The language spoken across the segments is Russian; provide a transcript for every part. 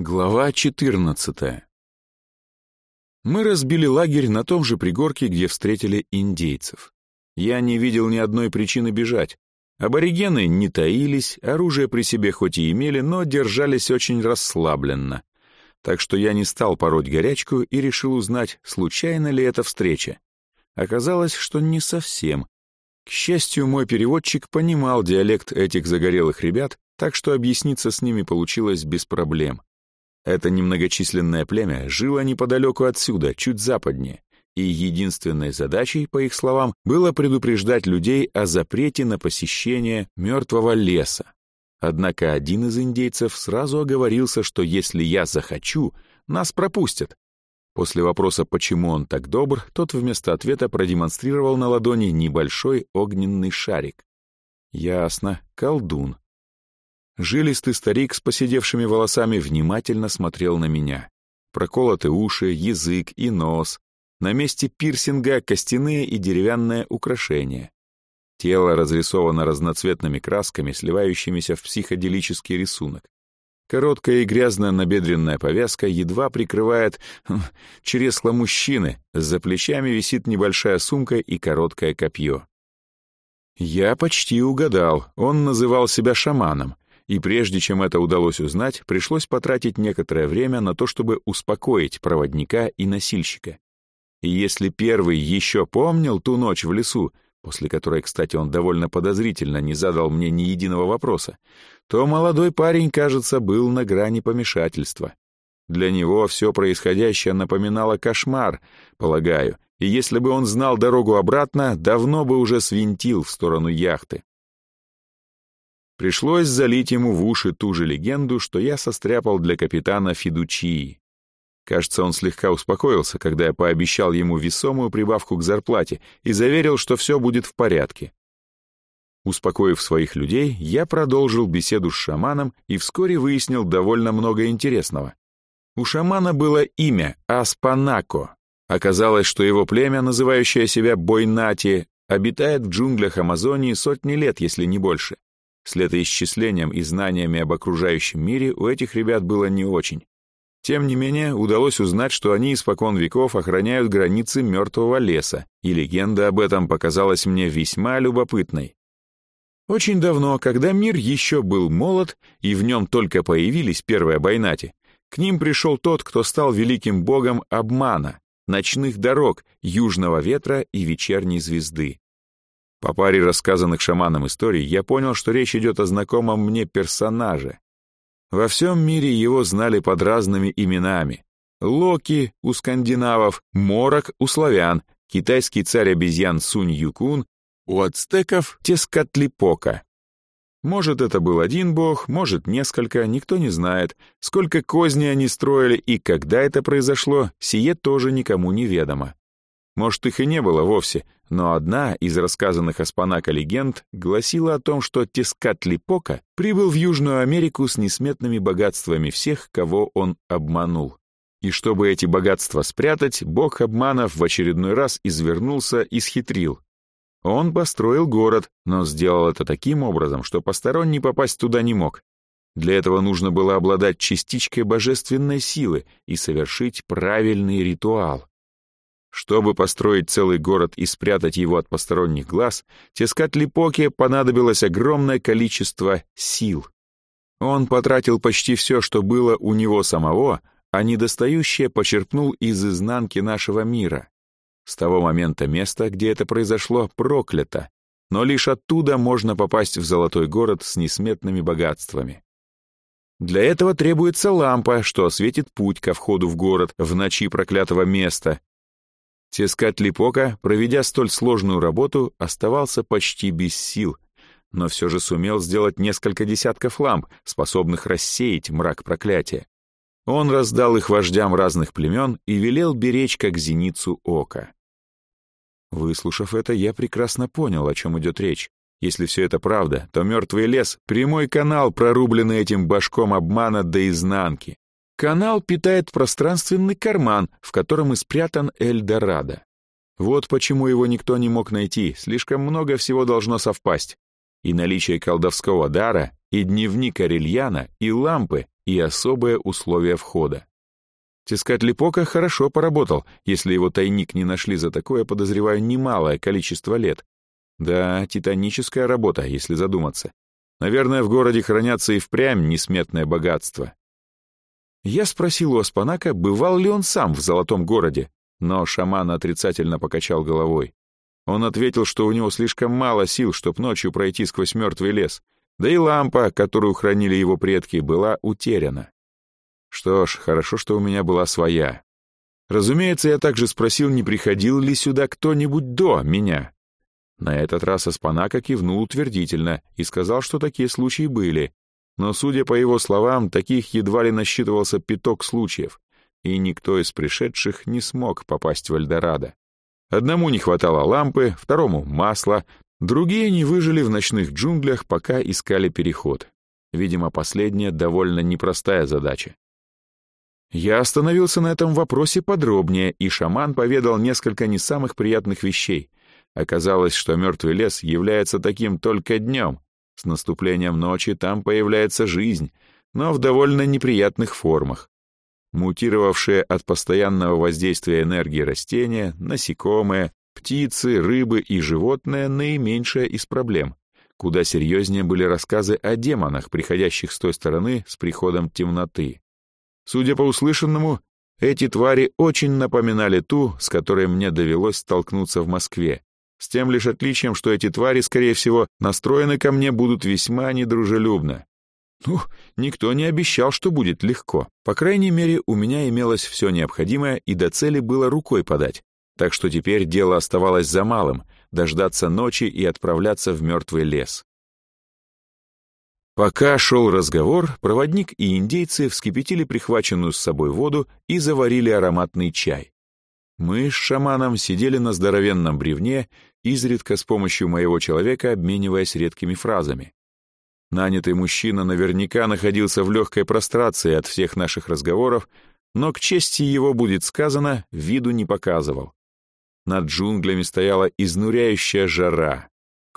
Глава 14 Мы разбили лагерь на том же пригорке, где встретили индейцев. Я не видел ни одной причины бежать. Аборигены не таились, оружие при себе хоть и имели, но держались очень расслабленно. Так что я не стал пороть горячку и решил узнать, случайно ли эта встреча. Оказалось, что не совсем. К счастью, мой переводчик понимал диалект этих загорелых ребят, так что объясниться с ними получилось без проблем. Это немногочисленное племя жило неподалеку отсюда, чуть западнее, и единственной задачей, по их словам, было предупреждать людей о запрете на посещение мертвого леса. Однако один из индейцев сразу оговорился, что если я захочу, нас пропустят. После вопроса, почему он так добр, тот вместо ответа продемонстрировал на ладони небольшой огненный шарик. Ясно, колдун. Жилистый старик с поседевшими волосами внимательно смотрел на меня. Проколоты уши, язык и нос. На месте пирсинга костяные и деревянные украшения. Тело разрисовано разноцветными красками, сливающимися в психоделический рисунок. Короткая и грязная набедренная повязка едва прикрывает хм, чресло мужчины, за плечами висит небольшая сумка и короткое копье. Я почти угадал, он называл себя шаманом — и прежде чем это удалось узнать, пришлось потратить некоторое время на то, чтобы успокоить проводника и носильщика. И если первый еще помнил ту ночь в лесу, после которой, кстати, он довольно подозрительно не задал мне ни единого вопроса, то молодой парень, кажется, был на грани помешательства. Для него все происходящее напоминало кошмар, полагаю, и если бы он знал дорогу обратно, давно бы уже свинтил в сторону яхты. Пришлось залить ему в уши ту же легенду, что я состряпал для капитана Фидучии. Кажется, он слегка успокоился, когда я пообещал ему весомую прибавку к зарплате и заверил, что все будет в порядке. Успокоив своих людей, я продолжил беседу с шаманом и вскоре выяснил довольно много интересного. У шамана было имя Аспанако. Оказалось, что его племя, называющее себя Бойнати, обитает в джунглях Амазонии сотни лет, если не больше. С летоисчислением и знаниями об окружающем мире у этих ребят было не очень. Тем не менее, удалось узнать, что они испокон веков охраняют границы мертвого леса, и легенда об этом показалась мне весьма любопытной. Очень давно, когда мир еще был молод, и в нем только появились первые байнати, к ним пришел тот, кто стал великим богом обмана, ночных дорог, южного ветра и вечерней звезды. По паре рассказанных шаманом историй я понял, что речь идет о знакомом мне персонаже. Во всем мире его знали под разными именами. Локи у скандинавов, Морок у славян, китайский царь обезьян Сунь Юкун, у ацтеков Тескатлипока. Может, это был один бог, может, несколько, никто не знает. Сколько козней они строили и когда это произошло, сие тоже никому не ведомо. Может, их и не было вовсе, но одна из рассказанных Аспанака легенд гласила о том, что Тескатлипока прибыл в Южную Америку с несметными богатствами всех, кого он обманул. И чтобы эти богатства спрятать, бог обманов в очередной раз извернулся и схитрил. Он построил город, но сделал это таким образом, что посторонний попасть туда не мог. Для этого нужно было обладать частичкой божественной силы и совершить правильный ритуал. Чтобы построить целый город и спрятать его от посторонних глаз, Тескатлипоке понадобилось огромное количество сил. Он потратил почти все, что было у него самого, а недостающее почерпнул из изнанки нашего мира. С того момента место, где это произошло, проклято, но лишь оттуда можно попасть в золотой город с несметными богатствами. Для этого требуется лампа, что осветит путь ко входу в город в ночи проклятого места, Тескат Липока, проведя столь сложную работу, оставался почти без сил, но все же сумел сделать несколько десятков ламп, способных рассеять мрак проклятия. Он раздал их вождям разных племен и велел беречь как зеницу ока. Выслушав это, я прекрасно понял, о чем идет речь. Если все это правда, то мертвый лес — прямой канал, прорубленный этим башком обмана до изнанки. Канал питает пространственный карман, в котором и спрятан Эльдорадо. Вот почему его никто не мог найти, слишком много всего должно совпасть. И наличие колдовского дара, и дневник Арельяна, и лампы, и особые условия входа. Тискатлипока хорошо поработал, если его тайник не нашли за такое, подозреваю, немалое количество лет. Да, титаническая работа, если задуматься. Наверное, в городе хранятся и впрямь несметное богатство. Я спросил у Аспанака, бывал ли он сам в Золотом городе, но шаман отрицательно покачал головой. Он ответил, что у него слишком мало сил, чтобы ночью пройти сквозь мертвый лес, да и лампа, которую хранили его предки, была утеряна. Что ж, хорошо, что у меня была своя. Разумеется, я также спросил, не приходил ли сюда кто-нибудь до меня. На этот раз Аспанака кивнул утвердительно и сказал, что такие случаи были. Но, судя по его словам, таких едва ли насчитывался пяток случаев, и никто из пришедших не смог попасть в Эльдорадо. Одному не хватало лампы, второму — масла, другие не выжили в ночных джунглях, пока искали переход. Видимо, последняя довольно непростая задача. Я остановился на этом вопросе подробнее, и шаман поведал несколько не самых приятных вещей. Оказалось, что мертвый лес является таким только днем. С наступлением ночи там появляется жизнь, но в довольно неприятных формах. Мутировавшие от постоянного воздействия энергии растения, насекомые, птицы, рыбы и животные — наименьшая из проблем. Куда серьезнее были рассказы о демонах, приходящих с той стороны с приходом темноты. Судя по услышанному, эти твари очень напоминали ту, с которой мне довелось столкнуться в Москве, с тем лишь отличием, что эти твари, скорее всего, настроены ко мне будут весьма недружелюбно. Ну, никто не обещал, что будет легко. По крайней мере, у меня имелось все необходимое, и до цели было рукой подать. Так что теперь дело оставалось за малым — дождаться ночи и отправляться в мертвый лес. Пока шел разговор, проводник и индейцы вскипятили прихваченную с собой воду и заварили ароматный чай. Мы с шаманом сидели на здоровенном бревне, изредка с помощью моего человека обмениваясь редкими фразами. Нанятый мужчина наверняка находился в легкой прострации от всех наших разговоров, но к чести его будет сказано, виду не показывал. Над джунглями стояла изнуряющая жара,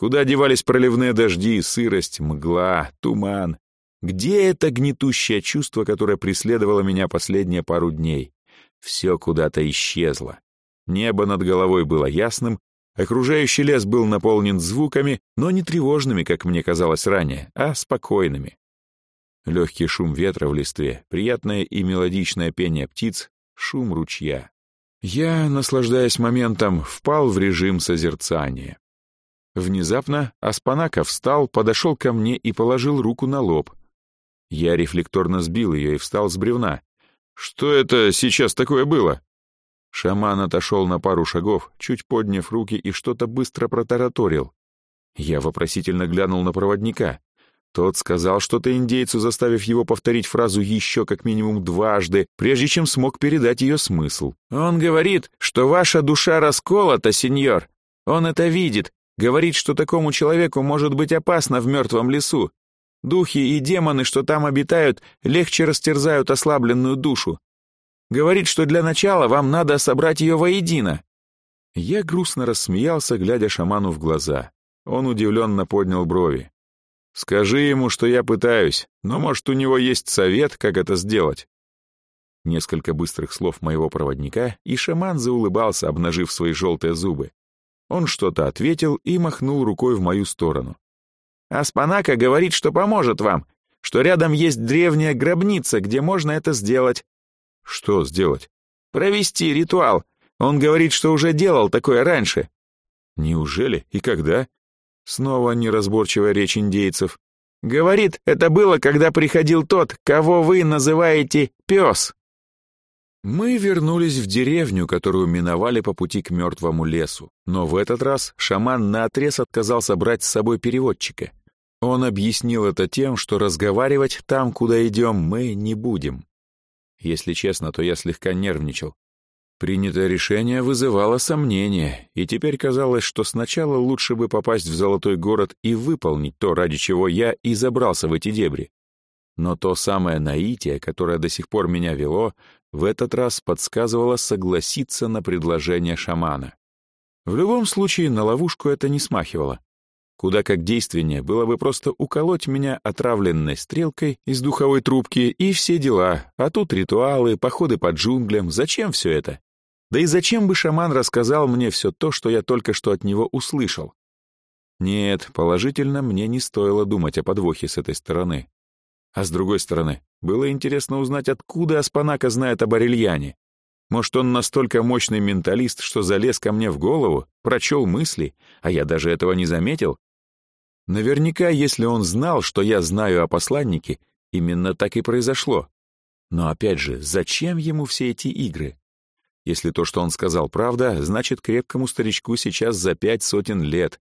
Куда девались проливные дожди, сырость, мгла, туман? Где это гнетущее чувство, которое преследовало меня последние пару дней? Все куда-то исчезло. Небо над головой было ясным, окружающий лес был наполнен звуками, но не тревожными, как мне казалось ранее, а спокойными. Легкий шум ветра в листве, приятное и мелодичное пение птиц, шум ручья. Я, наслаждаясь моментом, впал в режим созерцания. Внезапно Аспанака встал, подошел ко мне и положил руку на лоб. Я рефлекторно сбил ее и встал с бревна. «Что это сейчас такое было?» Шаман отошел на пару шагов, чуть подняв руки и что-то быстро протараторил. Я вопросительно глянул на проводника. Тот сказал что-то индейцу, заставив его повторить фразу еще как минимум дважды, прежде чем смог передать ее смысл. «Он говорит, что ваша душа расколота, сеньор. Он это видит, Говорит, что такому человеку может быть опасно в мертвом лесу. Духи и демоны, что там обитают, легче растерзают ослабленную душу. Говорит, что для начала вам надо собрать ее воедино. Я грустно рассмеялся, глядя шаману в глаза. Он удивленно поднял брови. «Скажи ему, что я пытаюсь, но, может, у него есть совет, как это сделать?» Несколько быстрых слов моего проводника, и шаман заулыбался, обнажив свои желтые зубы. Он что-то ответил и махнул рукой в мою сторону. «Аспанака говорит, что поможет вам, что рядом есть древняя гробница, где можно это сделать». «Что сделать?» «Провести ритуал. Он говорит, что уже делал такое раньше». «Неужели? И когда?» Снова неразборчивая речь индейцев. «Говорит, это было, когда приходил тот, кого вы называете пес». Мы вернулись в деревню, которую миновали по пути к мертвому лесу. Но в этот раз шаман наотрез отказался брать с собой переводчика. Он объяснил это тем, что разговаривать там, куда идем, мы не будем. Если честно, то я слегка нервничал. Принятое решение вызывало сомнения, и теперь казалось, что сначала лучше бы попасть в Золотой город и выполнить то, ради чего я и забрался в эти дебри. Но то самое наитие, которое до сих пор меня вело, в этот раз подсказывало согласиться на предложение шамана. В любом случае, на ловушку это не смахивало. Куда как действеннее было бы просто уколоть меня отравленной стрелкой из духовой трубки и все дела, а тут ритуалы, походы по джунглям, зачем все это? Да и зачем бы шаман рассказал мне все то, что я только что от него услышал? Нет, положительно мне не стоило думать о подвохе с этой стороны. А с другой стороны, было интересно узнать, откуда Аспанака знает об Арельяне. Может, он настолько мощный менталист, что залез ко мне в голову, прочел мысли, а я даже этого не заметил? Наверняка, если он знал, что я знаю о посланнике, именно так и произошло. Но опять же, зачем ему все эти игры? Если то, что он сказал, правда, значит, крепкому старичку сейчас за пять сотен лет.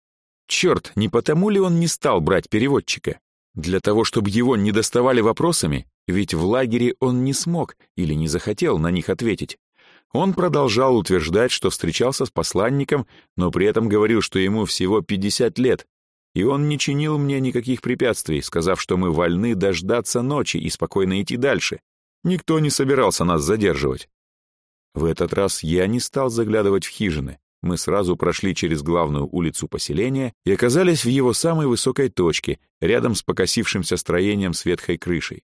Черт, не потому ли он не стал брать переводчика? Для того, чтобы его не доставали вопросами? Ведь в лагере он не смог или не захотел на них ответить. Он продолжал утверждать, что встречался с посланником, но при этом говорил, что ему всего 50 лет, и он не чинил мне никаких препятствий, сказав, что мы вольны дождаться ночи и спокойно идти дальше. Никто не собирался нас задерживать. В этот раз я не стал заглядывать в хижины. Мы сразу прошли через главную улицу поселения и оказались в его самой высокой точке, рядом с покосившимся строением с ветхой крышей.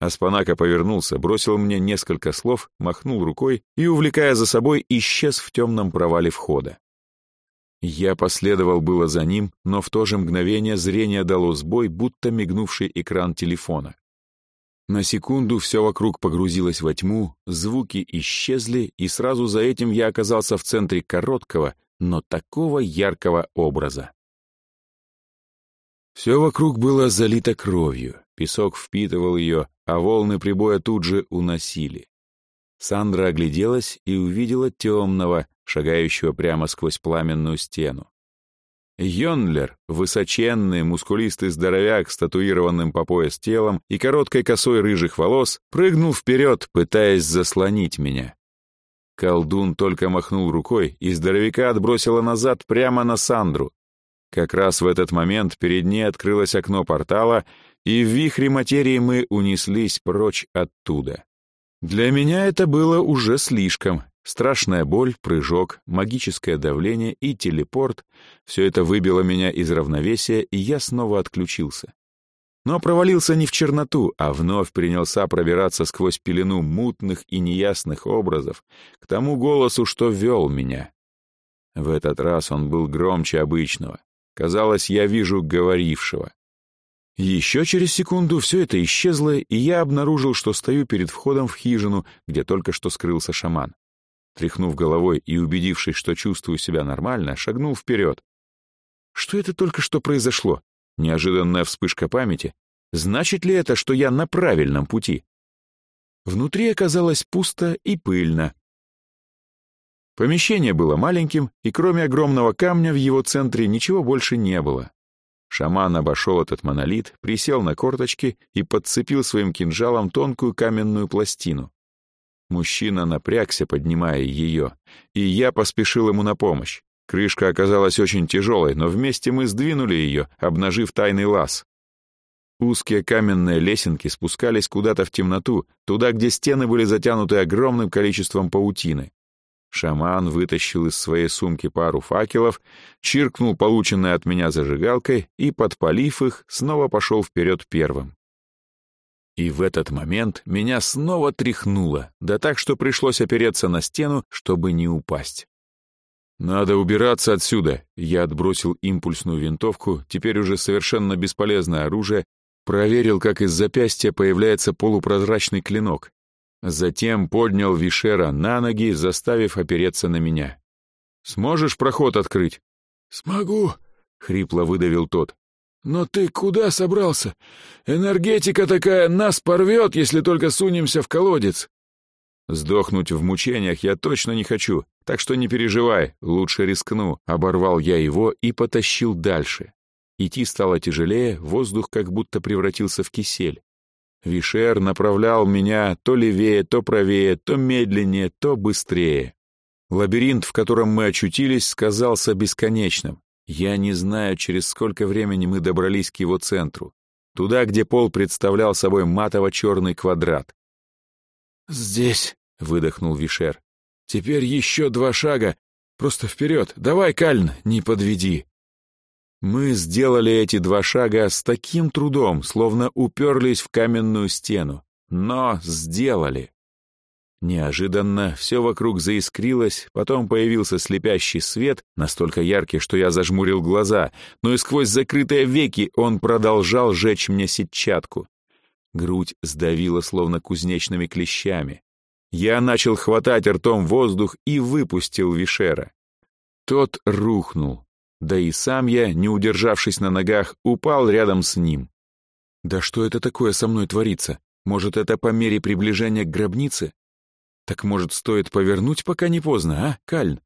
Аспанака повернулся, бросил мне несколько слов, махнул рукой и, увлекая за собой, исчез в темном провале входа. Я последовал было за ним, но в то же мгновение зрение дало сбой, будто мигнувший экран телефона. На секунду все вокруг погрузилось во тьму, звуки исчезли, и сразу за этим я оказался в центре короткого, но такого яркого образа. Все вокруг было залито кровью, песок впитывал ее, а волны прибоя тут же уносили. Сандра огляделась и увидела темного, шагающего прямо сквозь пламенную стену. Йонлер, высоченный, мускулистый здоровяк с татуированным по пояс телом и короткой косой рыжих волос, прыгнул вперед, пытаясь заслонить меня. Колдун только махнул рукой, и здоровяка отбросило назад прямо на Сандру. Как раз в этот момент перед ней открылось окно портала, и в вихре материи мы унеслись прочь оттуда. Для меня это было уже слишком, Страшная боль, прыжок, магическое давление и телепорт — все это выбило меня из равновесия, и я снова отключился. Но провалился не в черноту, а вновь принялся пробираться сквозь пелену мутных и неясных образов к тому голосу, что вел меня. В этот раз он был громче обычного. Казалось, я вижу говорившего. Еще через секунду все это исчезло, и я обнаружил, что стою перед входом в хижину, где только что скрылся шаман. Тряхнув головой и убедившись, что чувствую себя нормально, шагнул вперед. Что это только что произошло? Неожиданная вспышка памяти. Значит ли это, что я на правильном пути? Внутри оказалось пусто и пыльно. Помещение было маленьким, и кроме огромного камня в его центре ничего больше не было. Шаман обошел этот монолит, присел на корточки и подцепил своим кинжалом тонкую каменную пластину. Мужчина напрягся, поднимая ее, и я поспешил ему на помощь. Крышка оказалась очень тяжелой, но вместе мы сдвинули ее, обнажив тайный лаз. Узкие каменные лесенки спускались куда-то в темноту, туда, где стены были затянуты огромным количеством паутины. Шаман вытащил из своей сумки пару факелов, чиркнул полученной от меня зажигалкой и, подпалив их, снова пошел вперед первым. И в этот момент меня снова тряхнуло, да так, что пришлось опереться на стену, чтобы не упасть. «Надо убираться отсюда!» Я отбросил импульсную винтовку, теперь уже совершенно бесполезное оружие, проверил, как из запястья появляется полупрозрачный клинок. Затем поднял Вишера на ноги, заставив опереться на меня. «Сможешь проход открыть?» «Смогу», — хрипло выдавил тот. «Но ты куда собрался? Энергетика такая нас порвет, если только сунемся в колодец». «Сдохнуть в мучениях я точно не хочу, так что не переживай, лучше рискну», — оборвал я его и потащил дальше. Идти стало тяжелее, воздух как будто превратился в кисель. Вишер направлял меня то левее, то правее, то медленнее, то быстрее. Лабиринт, в котором мы очутились, сказался бесконечным. Я не знаю, через сколько времени мы добрались к его центру, туда, где пол представлял собой матово-черный квадрат. «Здесь», — выдохнул Вишер. «Теперь еще два шага. Просто вперед. Давай, Кальн, не подведи». Мы сделали эти два шага с таким трудом, словно уперлись в каменную стену. Но сделали. Неожиданно все вокруг заискрилось, потом появился слепящий свет, настолько яркий, что я зажмурил глаза, но и сквозь закрытые веки он продолжал жечь мне сетчатку. Грудь сдавила словно кузнечными клещами. Я начал хватать ртом воздух и выпустил Вишера. Тот рухнул. Да и сам я, не удержавшись на ногах, упал рядом с ним. Да что это такое со мной творится? Может, это по мере приближения к гробнице? Так, может, стоит повернуть, пока не поздно, а, Кальн?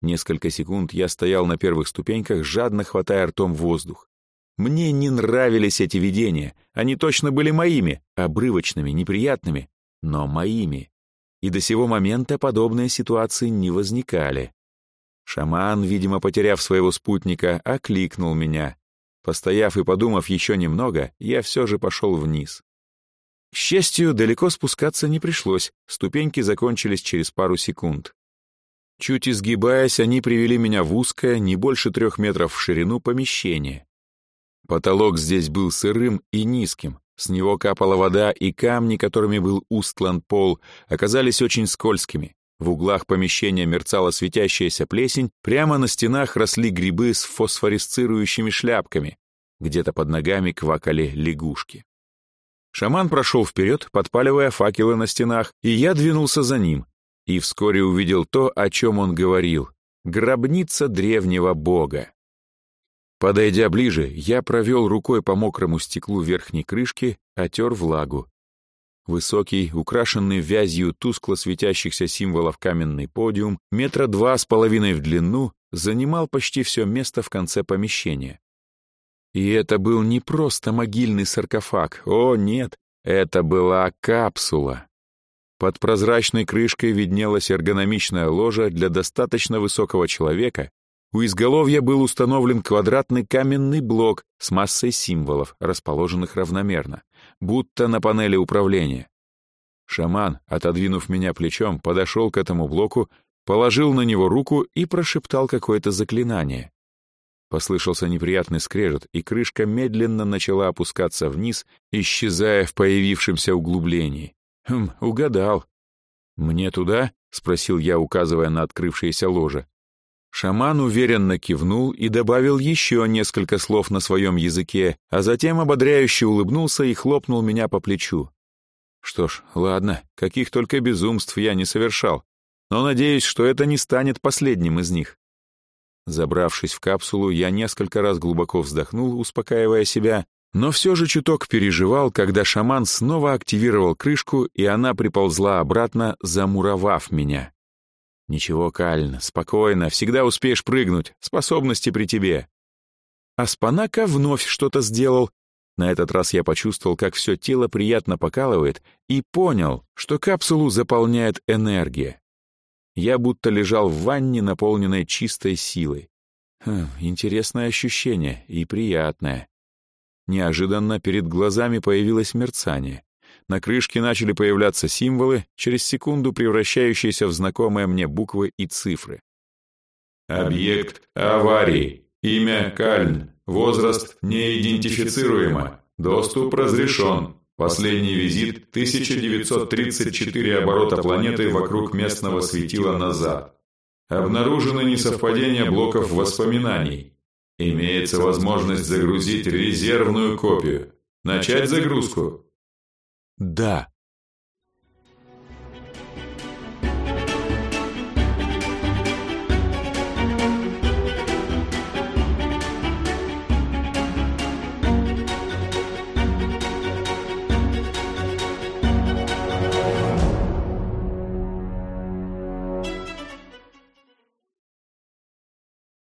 Несколько секунд я стоял на первых ступеньках, жадно хватая ртом воздух. Мне не нравились эти видения. Они точно были моими, обрывочными, неприятными, но моими. И до сего момента подобные ситуации не возникали. Шаман, видимо, потеряв своего спутника, окликнул меня. Постояв и подумав еще немного, я все же пошел вниз. К счастью, далеко спускаться не пришлось, ступеньки закончились через пару секунд. Чуть изгибаясь, они привели меня в узкое, не больше трех метров в ширину, помещение. Потолок здесь был сырым и низким, с него капала вода, и камни, которыми был устлан пол, оказались очень скользкими. В углах помещения мерцала светящаяся плесень, прямо на стенах росли грибы с фосфорисцирующими шляпками. Где-то под ногами квакали лягушки. Шаман прошел вперед, подпаливая факелы на стенах, и я двинулся за ним. И вскоре увидел то, о чем он говорил. Гробница древнего бога. Подойдя ближе, я провел рукой по мокрому стеклу верхней крышки, отер влагу. Высокий, украшенный вязью тускло светящихся символов каменный подиум, метра два с половиной в длину, занимал почти все место в конце помещения. И это был не просто могильный саркофаг, о нет, это была капсула. Под прозрачной крышкой виднелась эргономичная ложа для достаточно высокого человека, у изголовья был установлен квадратный каменный блок с массой символов, расположенных равномерно будто на панели управления. Шаман, отодвинув меня плечом, подошел к этому блоку, положил на него руку и прошептал какое-то заклинание. Послышался неприятный скрежет, и крышка медленно начала опускаться вниз, исчезая в появившемся углублении. Хм, угадал. «Мне туда?» — спросил я, указывая на открывшееся ложе. Шаман уверенно кивнул и добавил еще несколько слов на своем языке, а затем ободряюще улыбнулся и хлопнул меня по плечу. Что ж, ладно, каких только безумств я не совершал, но надеюсь, что это не станет последним из них. Забравшись в капсулу, я несколько раз глубоко вздохнул, успокаивая себя, но все же чуток переживал, когда шаман снова активировал крышку, и она приползла обратно, замуровав меня. «Ничего, Кальн, спокойно, всегда успеешь прыгнуть, способности при тебе». Аспанака вновь что-то сделал. На этот раз я почувствовал, как все тело приятно покалывает, и понял, что капсулу заполняет энергия. Я будто лежал в ванне, наполненной чистой силой. Хм, интересное ощущение и приятное. Неожиданно перед глазами появилось мерцание. На крышке начали появляться символы, через секунду превращающиеся в знакомые мне буквы и цифры. Объект аварии. Имя Кальн. Возраст неидентифицируемо. Доступ разрешен. Последний визит 1934 оборота планеты вокруг местного светила назад. Обнаружено несовпадение блоков воспоминаний. Имеется возможность загрузить резервную копию. Начать загрузку. Да,